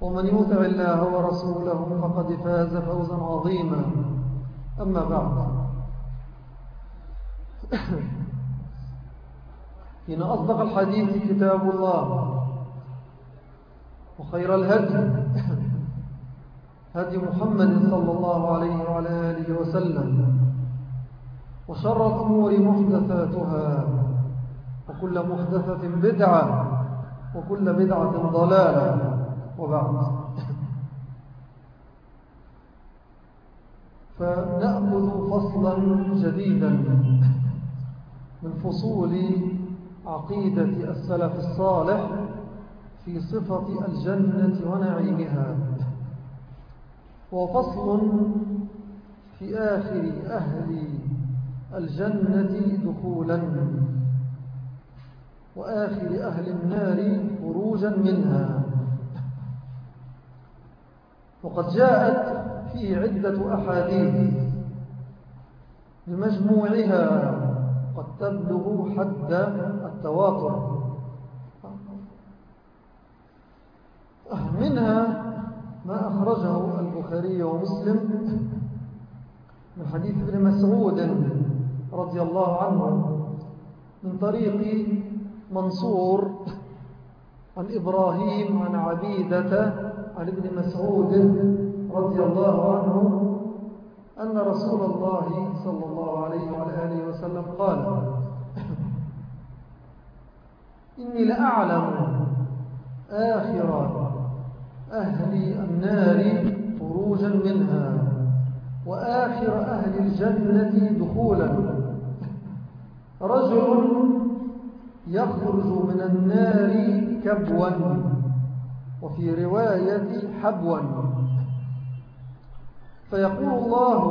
ومن يطع الله ورسوله فقد فاز فوزا عظيما. أما بعد. إن أصدق الحديث كتاب الله وخير الهدي هدي محمد صلى الله عليه وعلى آله وسلم وشر الأمور محدثاتها وكل محدثة بدعة وكل بدعة ضلالة. وبعد فنأخذ فصلا جديدا من فصول عقيدة السلف الصالح في صفة الجنة ونعيمها. وفصل في آخر أهل الجنة دخولا وآخر أهل النار خروجا منها. وقد جاءت فيه عدة أحاديث بمجموعها قد تبلغ حد التواتر. منها ما أخرجه البخاري ومسلم من حديث ابن مسعود رضي الله عنه من طريق منصور عن إبراهيم عن عبيدة عن ابن مسعود رضي الله عنه أن رسول الله صلى الله عليه وعلى آله وسلم قال إني لأعلم آخر أهل النار خروجا منها وآخر أهل الجنة دخولا. رجل يخرج من النار كبوا. وفي رواية حبوا. فيقول الله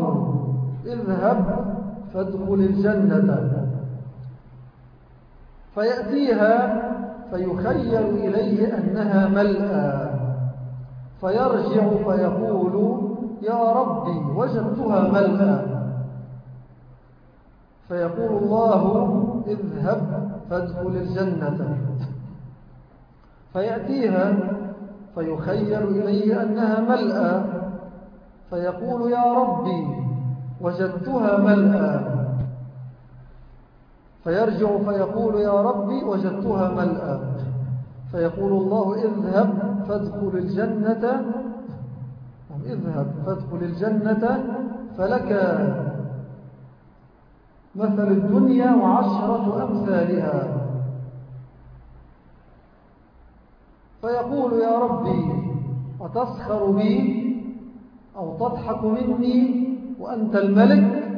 اذهب فادخل الجنة. فيأتيها فيخيل إليه أنها ملأى. فيرجع فيقول يا ربي وجدتها ملأى. فيقول الله اذهب فادخل الجنة. فيأتيها فيخيل إليه أنها ملأى. فيقول يا ربي وجدتها ملأى. فيرجع فيقول يا ربي وجدتها ملأى. فيقول الله اذهب فادخل الجنة. اذهب فادخل الجنة فلك مثل الدنيا وعشرة أمثالها. فيقول يا ربي أتسخر بي أو تضحك مني وأنت الملك؟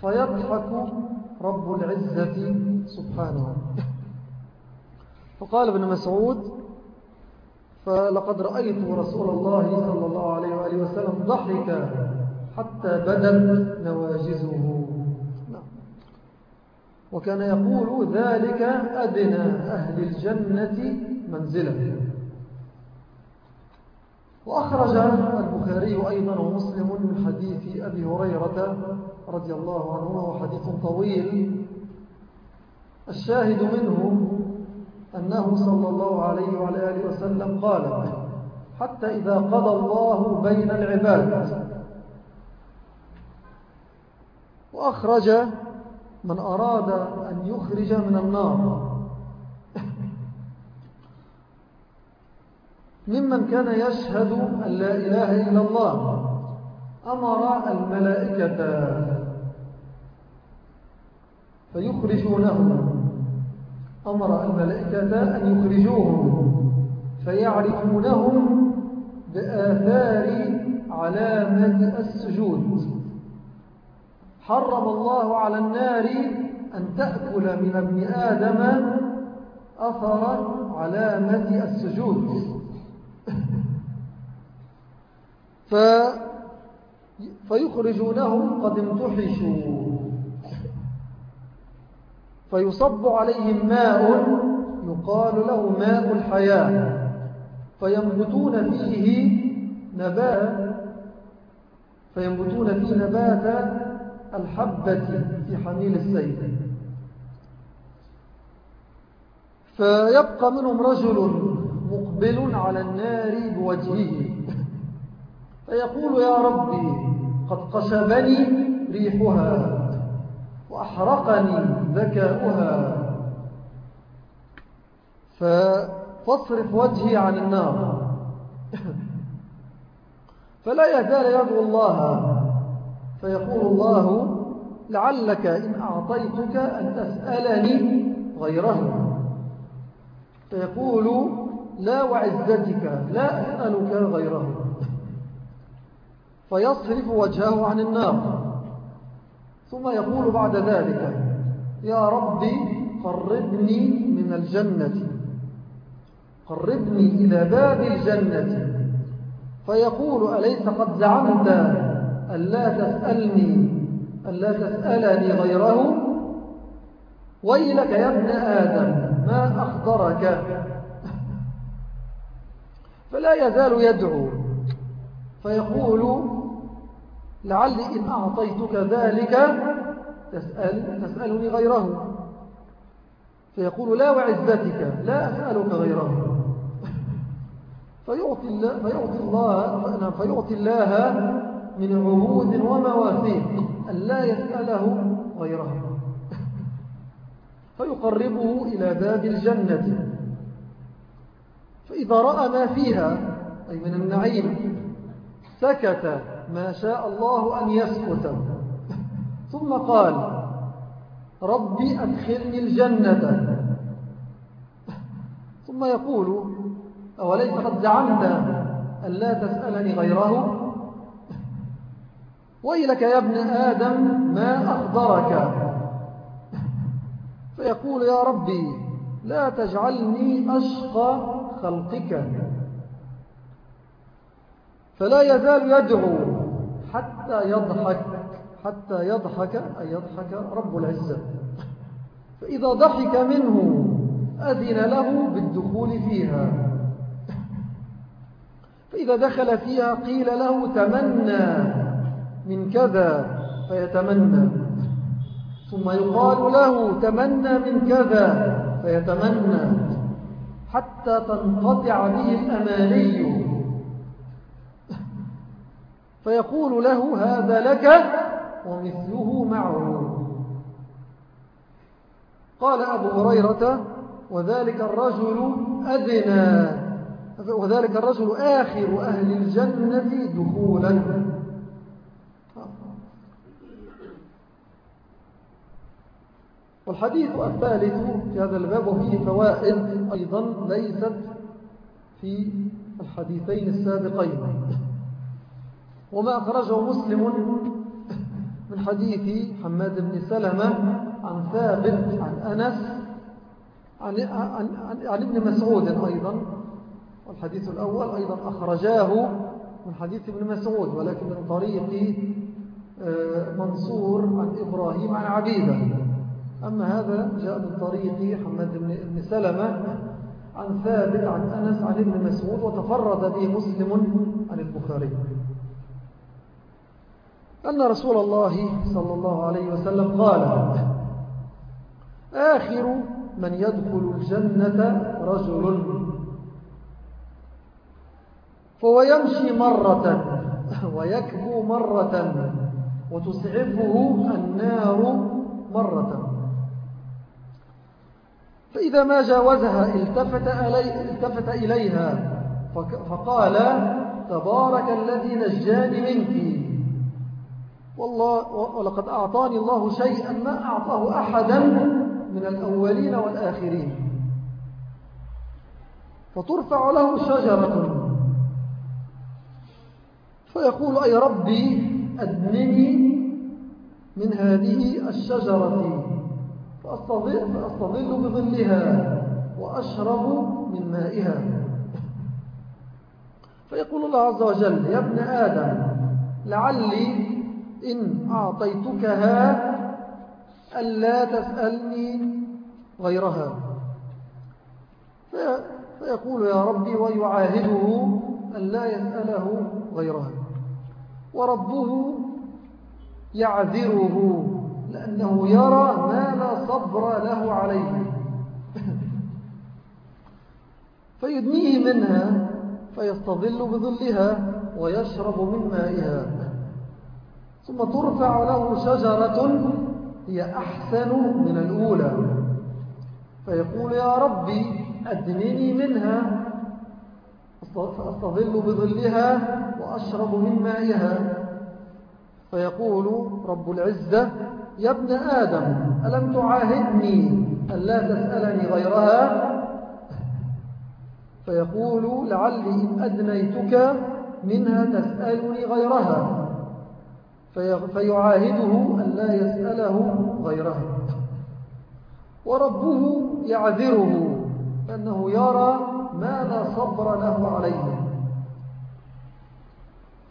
فيضحك رب العزة سبحانه. فقال ابن مسعود فلقد رأيت رسول الله صلى الله عليه وآله وسلم ضحك حتى بدت نواجزه وكان يقول ذلك أدنى أهل الجنة منزلا. وأخرج البخاري أيضا ومسلم من حديث أبي هريرة رضي الله عنه حديث طويل. الشاهد منه أنه صلى الله عليه وعلى آله وسلم قال حتى إذا قضى الله بين العباد وأخرج من أراد أن يخرج من النار. ممن كان يشهد أن لا إله إلا الله أمر الملائكة فيخرجونهم. أمر الملائكة أن يخرجوهم فيعرفونهم بآثار علامة السجود. حرم الله على النار أن تأكل من ابن آدم أثر علامة السجود. ف فيخرجونهم قد امتحشوا. فيصب عليهم ماء يقال له ماء الحياة. فينبتون فيه نبات فينبتون فيه نبات الحبة في حميل السيد فيبقى منهم رجل مقبل على النار بوجهه. فيقول يا ربي قد قشبني ريحها وأحرقني ذكاؤها. فاصرف وجهي عن النار. فلا يزال يدعو الله فيقول الله لعلك إن أعطيتك أن تسألني غيره. فيقول لا وعزتك لا أسألك غيره. فيصرف وجهه عن النار. ثم يقول بعد ذلك يا ربي قربني من الجنة. قربني إلى باب الجنة. فيقول أليس قد زعمت ألا تسألني ألا تسألني غيره. ويلك يا ابن آدم ما أخضرك فلا يزال يدعو. فيقول لعلي إن أعطيتك ذلك تسأل تسألني غيره. فيقول لا وعزتك لا أسألك غيره. فيعطي الله, فيعطي الله, فيعطي الله من عهود ومواثيق أن لا يسأله غيره فيقربه إلى باب الجنة. فإذا رأى ما فيها أي من النعيم سكت ما شاء الله أن يسكت. ثم قال ربي أدخلني الجنة. ثم يقول أوليس قد زعمت أن لا تسألني غيره؟ ويلك يا ابن آدم ما أخضرك فيقول يا ربي لا تجعلني أشقى خلقك. فلا يزال يدعو حتى يضحك حتى يضحك أي يضحك رب العزة. فإذا ضحك منه أذن له بالدخول فيها. فإذا دخل فيها قيل له تمنى. من كذا فيتمنى. ثم يقال له تمنى من كذا فيتمنى. حتى تنقطع به الأماني. فيقول له هذا لك ومثله معه. قال أبو هريرة وذلك الرجل أذنى. وذلك الرجل آخر أهل الجنة دخولا. والحديث الثالث في هذا الباب وفيه فوائد أيضا ليست في الحديثين السابقين. وما أخرجه مسلم من حديث حماد بن سلمة عن ثابت عن أنس عن, عن, عن, عن ابن مسعود أيضا. والحديث الأول أيضا أخرجاه من حديث ابن مسعود ولكن من طريق آه، منصور عن إبراهيم عن عبيدة. أما هذا جاء من طريق حماد بن سلمة عن ثابت عن أنس عن ابن مسعود وتفرد به مسلم عن البخاري. أن رسول الله صلى الله عليه وسلم قال آخر من يدخل الجنة رجل. فهو يمشي مرة ويكبو مرة وتسعفه النار مرة. فإذا ما جاوزها التفت, إلي التفت إليها فقال تبارك الذي نجاني منك. والله ولقد أعطاني الله شيئا ما أعطاه أحدا من الأولين والآخرين. فترفع له شجرة. فيقول أي ربي أدنني من هذه الشجرة. فأستظل, بظلها وأشرب من مائها. فيقول الله عز وجل يا ابن آدم لعلي إن أعطيتكها ألا تسألني غيرها. فيقول يا ربي ويعاهده أن لا يسأله غيرها. وربه يعذره لأنه يرى ما لا صبر له عليه. فيدنيه منها فيستظل بظلها ويشرب من مائها. ثم ترفع له شجرة هي أحسن من الأولى. فيقول يا ربي أدنني منها. فأستظل بظلها وأشرب من مائها. فيقول رب العزة يا ابن آدم ألم تعاهدني أن لا تسألني غيرها؟ فيقول لعلي إن أدنيتك منها تسألني غيرها. فيعاهده أن لا يسأله غيرها. وربه يعذره أنه يرى ما لا صبر له عليه.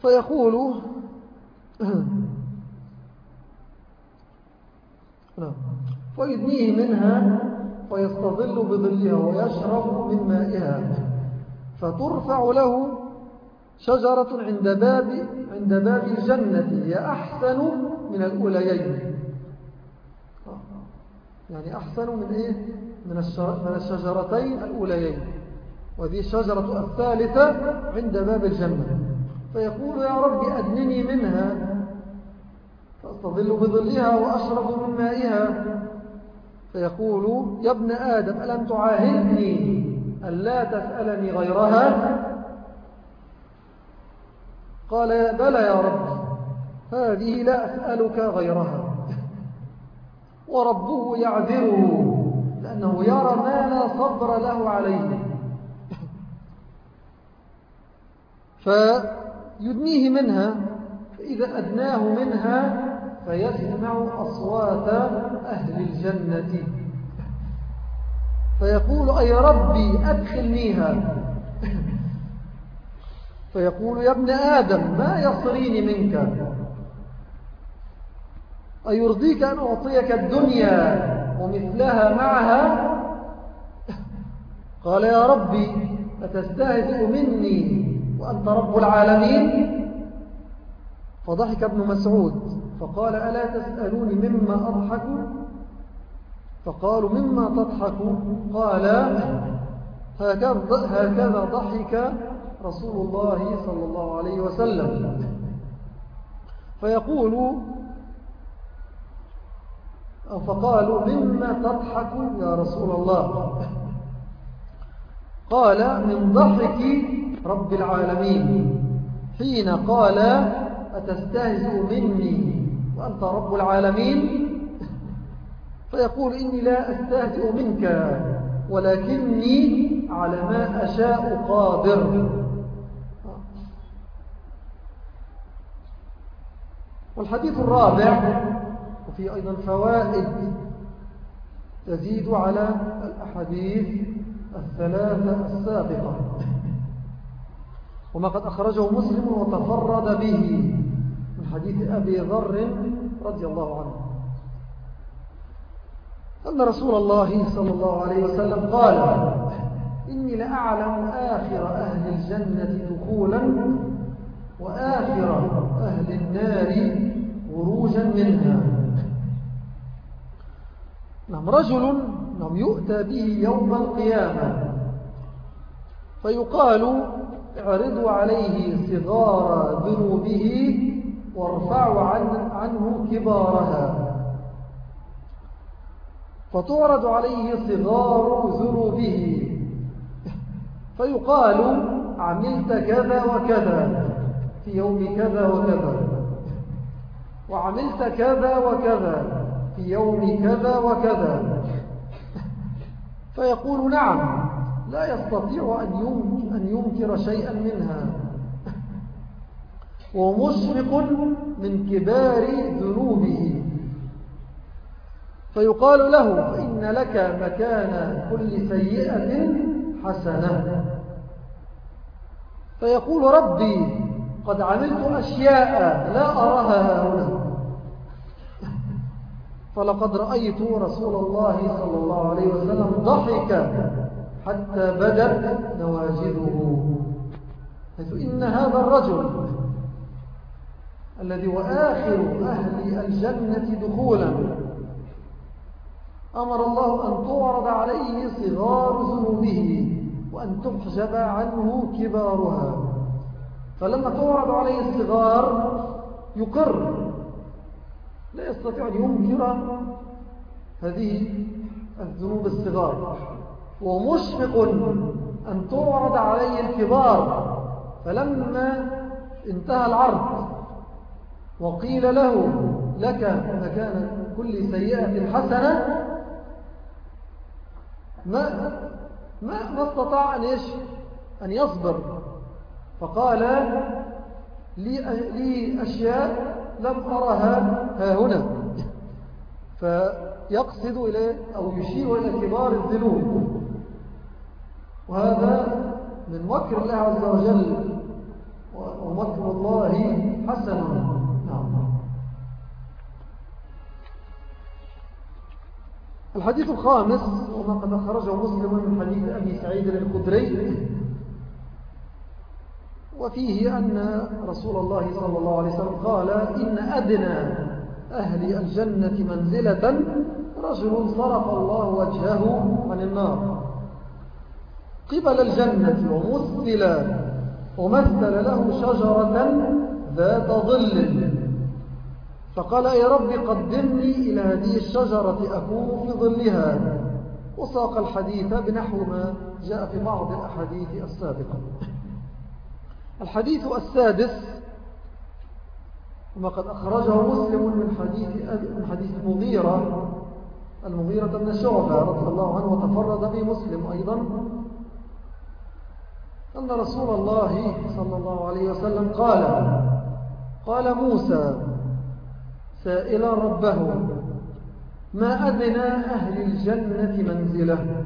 فيقول نعم. فيدنيه منها فيستظل بظلها ويشرب من مائها. فترفع له شجرة عند باب, عند باب الجنة. هي أحسن من الأوليين. يعني أحسن من إيه؟ من, الشجرتين الأوليين. وذي الشجرة الثالثة عند باب الجنة. فيقول يا رب أدنني منها. فأستظل بظلها وأشرب من مائها. فيقول يا ابن آدم ألم تعاهدني أن لا تسألني غيرها؟ قال بلى يا رب هذه لا أسألك غيرها. وربه يعذره لأنه يرى ما لا صبر له عليه. فيدنيه منها فإذا أدناه منها فيسمع أصوات أهل الجنة. فيقول أي ربي أدخلنيها. فيقول يا ابن آدم ما يصريني منك؟ أيرضيك أن أعطيك الدنيا ومثلها معها؟ قال يا ربي أتستهزئ مني وأنت رب العالمين؟ فضحك ابن مسعود فقال ألا تسألوني مما أضحك؟ فقالوا مما تضحك؟ قال هكذا ضحك رسول الله صلى الله عليه وسلم. فيقول فقالوا مما تضحك يا رسول الله؟ قال من ضحك رب العالمين. حين قال أتستهزئ مني وأنت رب العالمين؟ فيقول إني لا أستهزئ منك ولكني على ما أشاء قادر. والحديث الرابع وفي أيضا فوائد تزيد على الأحاديث الثلاثة السابقة. وما قد أخرجه مسلم وتفرد به. حديث أبي ذر رضي الله عنه. أن رسول الله صلى الله عليه وسلم قال إن إني لأعلم آخر أهل الجنة دخولا وآخر أهل النار خروجا منها. نعم رجل نعم يؤتى به يوم القيامة فيقال اعرضوا عليه صغار ذنوبه وارفعوا عنه كبارها. فتعرض عليه صغار ذنوبه. فيقال عملت كذا وكذا في يوم كذا وكذا. وعملت كذا وكذا في يوم كذا وكذا. فيقول نعم لا يستطيع أن ينكر شيئا منها. ومشفق من كبار ذنوبه. فيقال له فإن لك مكان كل سيئة حسنة. فيقول ربي قد عملت أشياء لا أراها هنا. فلقد رأيت رسول الله صلى الله عليه وسلم ضحك حتى بدت نواجذه. حيث إن هذا الرجل الذي هو آخر أهل الجنة دخولا. أمر الله أن تعرض عليه صغار ذنوبه وأن تحجب عنه كبارها. فلما تعرض عليه الصغار يقر. لا يستطيع أن ينكر هذه الذنوب الصغار. ومشفق أن تعرض عليه الكبار. فلما انتهى العرض وقيل له لك مكان كل سيئة حسنة ما ما ما استطاع أن, أن يصبر. فقال لي, لي أشياء لم أرها ها هنا. فيقصد إليه أو يشير إلى كبار الذنوب. وهذا من مكر الله عز وجل ومكر الله حسن الحديث الخامس وما قد أخرجه مسلم من حديث أبي سعيد الخدري. وفيه أن رسول الله صلى الله عليه وسلم قال إن أدنى أهل الجنة منزلة رجل صرف الله وجهه عن النار. قبل الجنة ومثل ومثل له شجرة ذات ظل. فقال يا رب قدمني إلى هذه الشجرة أكون في ظلها. وساق الحديث بنحو ما جاء في بعض الأحاديث السابقة. الحديث السادس وما قد أخرجه مسلم من حديث, من حديث المغيرة المغيرة بن شعبة رضي الله عنه وتفرد به مسلم أيضا أن رسول الله صلى الله عليه وسلم قال قال موسى سائلا ربه ما أدنى أهل الجنة منزله.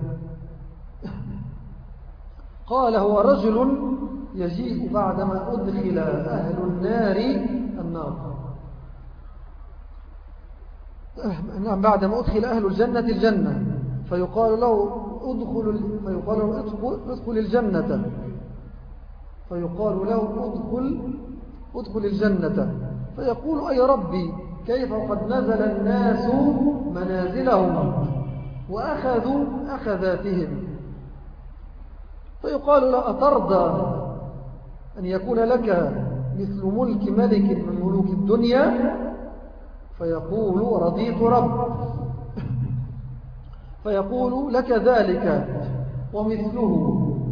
قال هو رجل يجيء بعدما أدخل أهل النار النار. نعم بعدما أدخل أهل الجنة الجنة. فيقال له أدخل فيقال له ادخل, ادخل الجنة. فيقال له ادخل ادخل الجنة. فيقول أي ربي؟ كيف قد نزل الناس منازلهم وأخذوا أخذاتهم. فيقال لا أترضى أن يكون لك مثل ملك ملك من ملوك الدنيا. فيقول رضيت رب. فيقول لك ذلك. ومثله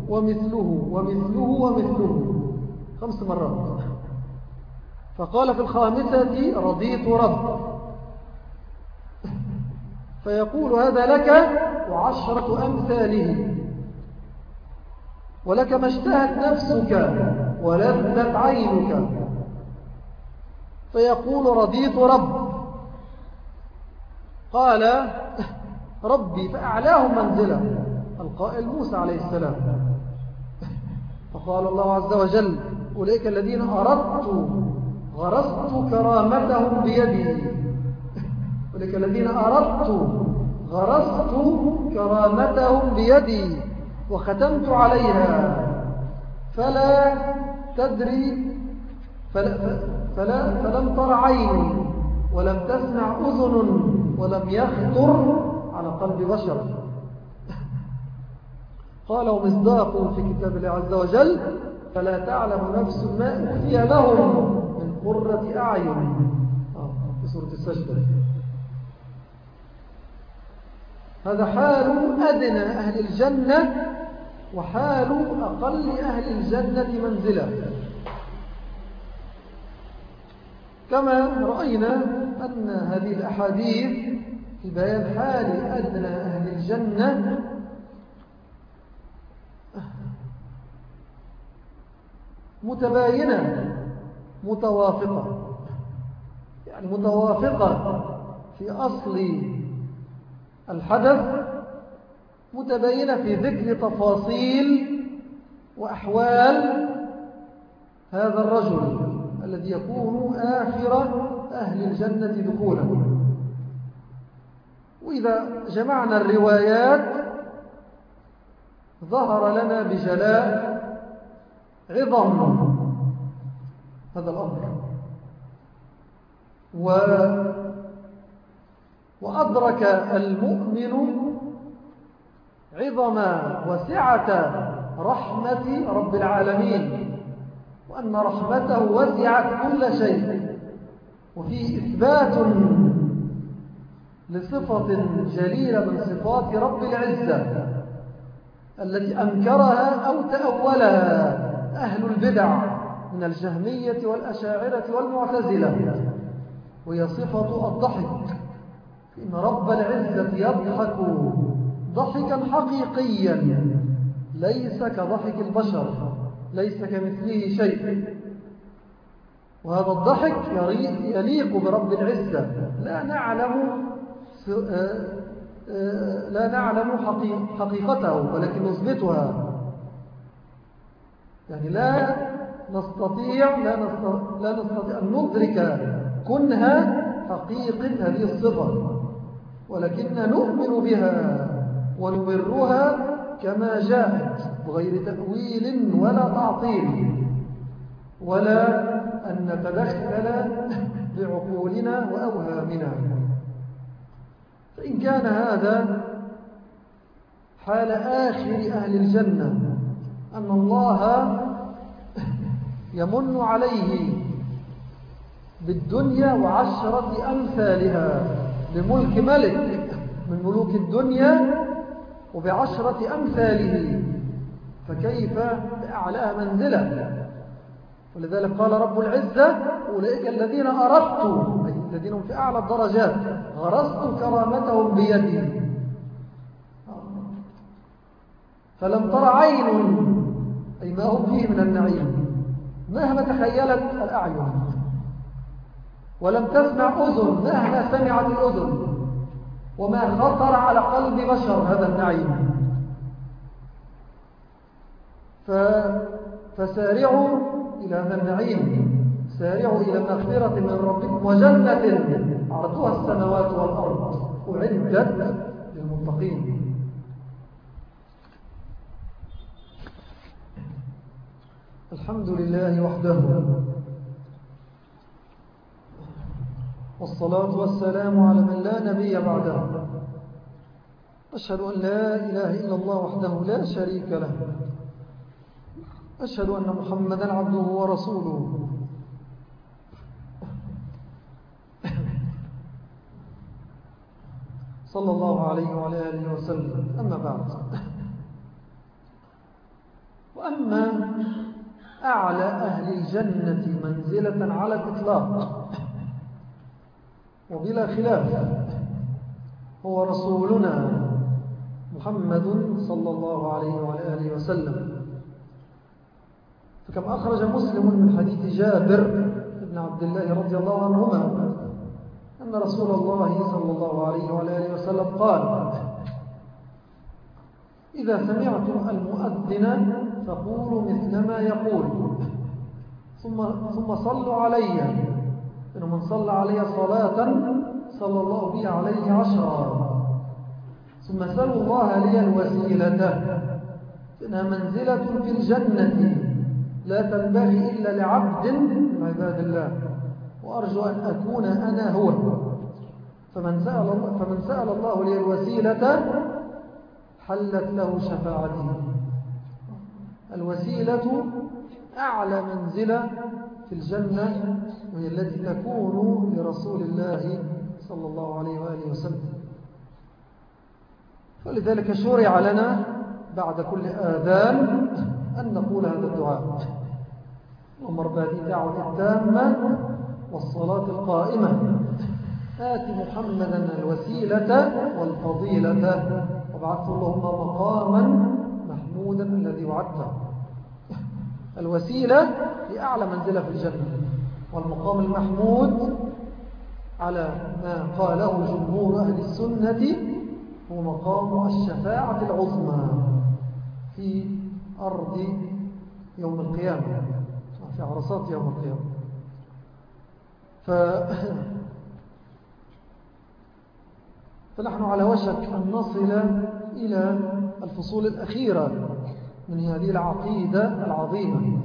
ومثله ومثله ومثله. خمس مرات. فقال في الخامسة رضيت رب. فيقول هذا لك وعشرة أمثاله. ولك ما اشتهت نفسك ولذت عينك. فيقول رضيت رب. قال ربي فأعلاهم منزلة. القائل موسى عليه السلام. فقال الله عز وجل أولئك الذين أردت غرست كرامتهم بيدي. أولئك الذين أردت غرست كرامتهم بيدي وختمت عليها. فلا تدري فلا, فلا فلم تر عين ولم تسمع أذن ولم يخطر على قلب بشر. قال ومصداق في كتاب الله عز وجل فلا تعلم نفس ما أخفي لهم. قرة أعين. آه، في سورة السجدة. هذا حال أدنى أهل الجنة وحال أقل أهل الجنة منزلة كما رأينا أن هذه الأحاديث في بيان حال أدنى أهل الجنة متباينة. متوافقة. يعني متوافقة في أصل الحدث متباينة في ذكر تفاصيل وأحوال هذا الرجل الذي يكون آخر أهل الجنة دخولا. وإذا جمعنا الروايات ظهر لنا بجلاء عظم هذا الأمر. و وأدرك المؤمن عظم وسعة رحمة رب العالمين وأن رحمته وسعت كل شيء وفي إثبات لصفة جليلة من صفات رب العزة التي أنكرها أو تأولها أهل البدع. من الجهمية والأشاعرة والمعتزلة وهي صفة الضحك. إن رب العزة يضحك ضحكا حقيقيا ليس كضحك البشر ليس كمثله شيء. وهذا الضحك يليق برب العزة. لا نعلم آه، آه، لا نعلم حقيقته ولكن نثبتها. يعني لا نستطيع لا نستطيع, لا نستطيع أن ندرك كنها حقيقة هذه الصفة. ولكن نؤمن بها ونبرها كما جاءت بغير تأويل ولا تعطيل. ولا أن نتدخل بعقولنا وأوهامنا. فإن كان هذا حال آخر أهل الجنة أن الله يمن عليه بالدنيا وعشرة أمثالها. بملك ملك من ملوك الدنيا وبعشرة أمثاله. فكيف بأعلاها منزلة؟ ولذلك قال رب العزة أولئك الذين أردت أي الذين هم في أعلى الدرجات غرست كرامتهم بيدي. فلم تر عين أي ما هم فيه من النعيم. مهما تخيلت الأعين. ولم تسمع أذن مهما سمعت الأذن. وما خطر على قلب بشر هذا النعيم. فسارعوا إلى هذا النعيم. سارعوا إلى مغفرة من ربكم وجنة. عرضها السماوات والأرض. أعدت للمتقين. الحمد لله وحده. والصلاة والسلام على من لا نبي بعده. أشهد أن لا إله إلا الله وحده لا شريك له. أشهد أن محمدا عبده ورسوله. صلى الله عليه وعلى آله وسلم. أما بعد. وأما أعلى أهل الجنة منزلة على الإطلاق. وبلا خلاف هو رسولنا محمد صلى الله عليه وعلى آله وسلم. فكم أخرج مسلم من حديث جابر بن عبد الله رضي الله عنهما أن رسول الله صلى الله عليه وعلى آله وسلم قال إذا سمعتم المؤذن فقولوا مثل ما يقول. ثم, ثم صلوا علي. إنه من صلى علي صلاة صلى الله بي عليه عشرا. ثم سلوا الله لي الوسيلة. إنها منزلة في الجنة. لا تنبغي إلا لعبد من عباد الله. وأرجو أن أكون أنا هو. فمن سأل, فمن سأل الله لي الوسيلة حلت له شفاعتي. الوسيلة أعلى منزلة في الجنة وهي التي تكون لرسول الله صلى الله عليه وآله وسلم. فلذلك شرع لنا بعد كل آذان أن نقول هذا الدعاء. ومر بهذه الدعوة التامة والصلاة القائمة. آت محمدا الوسيلة والفضيلة. وبعث اللهم مقاما محمودا الذي وعدته. الوسيلة لأعلى منزلة في الجنة. والمقام المحمود على ما قاله جمهور أهل السنة هو مقام الشفاعة العظمى في أرض يوم القيامة في عرصات يوم القيامة. ف... فنحن على وشك أن نصل إلى الفصول الأخيرة من هذه العقيدة العظيمة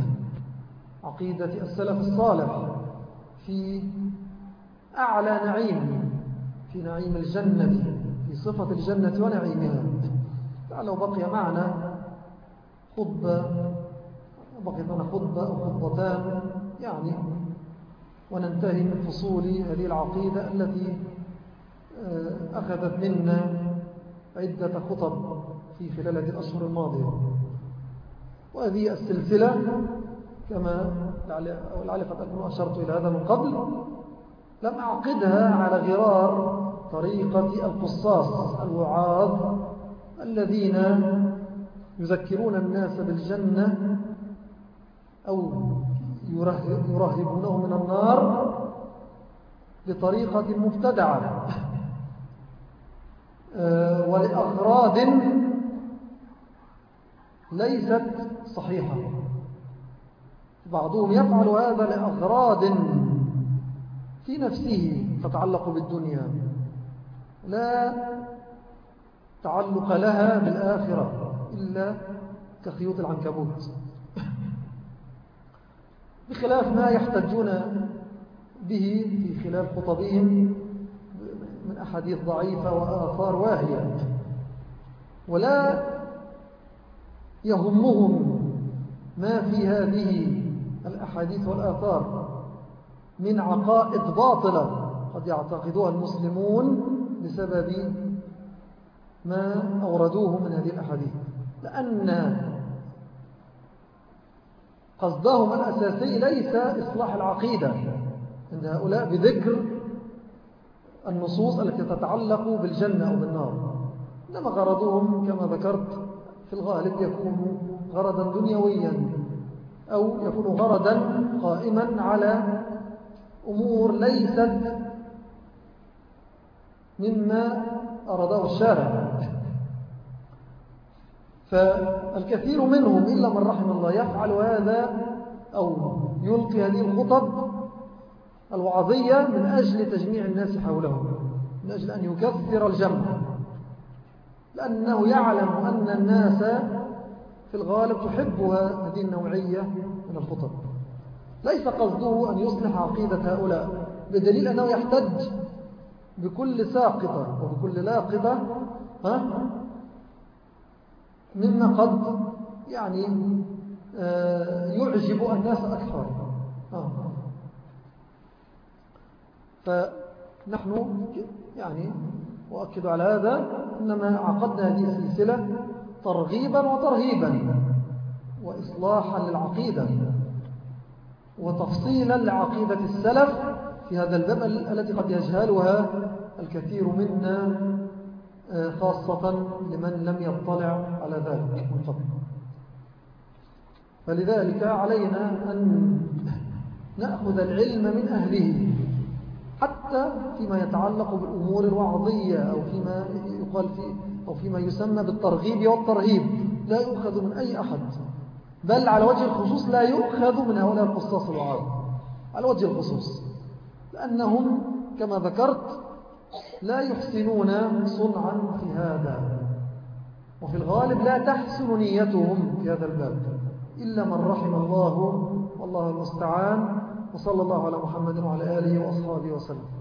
عقيدة السلف الصالح في أعلى نعيم في نعيم الجنة في صفة الجنة ونعيمها. لو بقي معنا خطبة بقي معنا خطبة أو خطبتان يعني وننتهي من فصول هذه العقيدة التي آه، أخذت منا عدة خطب. في خلال هذه الأشهر الماضية. وهذه السلسلة كما لعل قد أكون أشرت إلى هذا من قبل لم أعقدها على غرار طريقة القصاص الوعاظ الذين يذكرون الناس بالجنة أو يرهبونه من النار بطريقة مبتدعة آه، ولأغراض ليست صحيحة. بعضهم يفعل هذا لأغراض في نفسه تتعلق بالدنيا. لا تعلق لها بالآخرة إلا كخيوط العنكبوت. بخلاف ما يحتجون به في خلال خطبهم من أحاديث ضعيفة وآثار واهية. ولا يهمهم ما في هذه الأحاديث والآثار من عقائد باطلة قد يعتقدها المسلمون بسبب ما أوردوه من هذه الأحاديث. لأن قصدهم الأساسي ليس إصلاح العقيدة عند هؤلاء بذكر النصوص التي تتعلق بالجنة أو بالنار. إنما غرضهم كما ذكرت في الغالب يكون غرضا دنيويا أو يكون غرضا قائما على أمور ليست مما أرده الشارع. فالكثير منهم إلا من رحم الله يفعل هذا أو يلقي هذه الخطب الوعظية من أجل تجميع الناس حوله من أجل أن يكثر الجمع. لأنه يعلم أن الناس في الغالب تحبها هذه النوعية من الخطب. ليس قصده أن يصلح عقيدة هؤلاء بدليل أنه يحتج بكل ساقطة وبكل لاقطة ها؟ مما قد يعني آه، يعجب الناس أكثر. آه. فنحن يعني وأكد على هذا إنما عقدنا هذه السلسلة ترغيبا وترهيبا وإصلاحا للعقيدة وتفصيلا لعقيدة السلف في هذا الباب التي قد يجهلها الكثير منا آه، خاصة لمن لم يطلع على ذلك من قبل. فلذلك علينا أن نأخذ العلم من أهله. حتى فيما يتعلق بالأمور الوعظية أو فيما يقال في أو فيما يسمى بالترغيب والترهيب. لا يؤخذ من أي أحد. بل على وجه الخصوص لا يؤخذ من هؤلاء القصاص الوعاظ. على وجه الخصوص. لأنهم كما ذكرت لا يحسنون صنعا في هذا. وفي الغالب لا تحسن نيتهم في هذا الباب إلا من رحم الله والله المستعان. وصلى الله على محمد وعلى آله وأصحابه وسلم.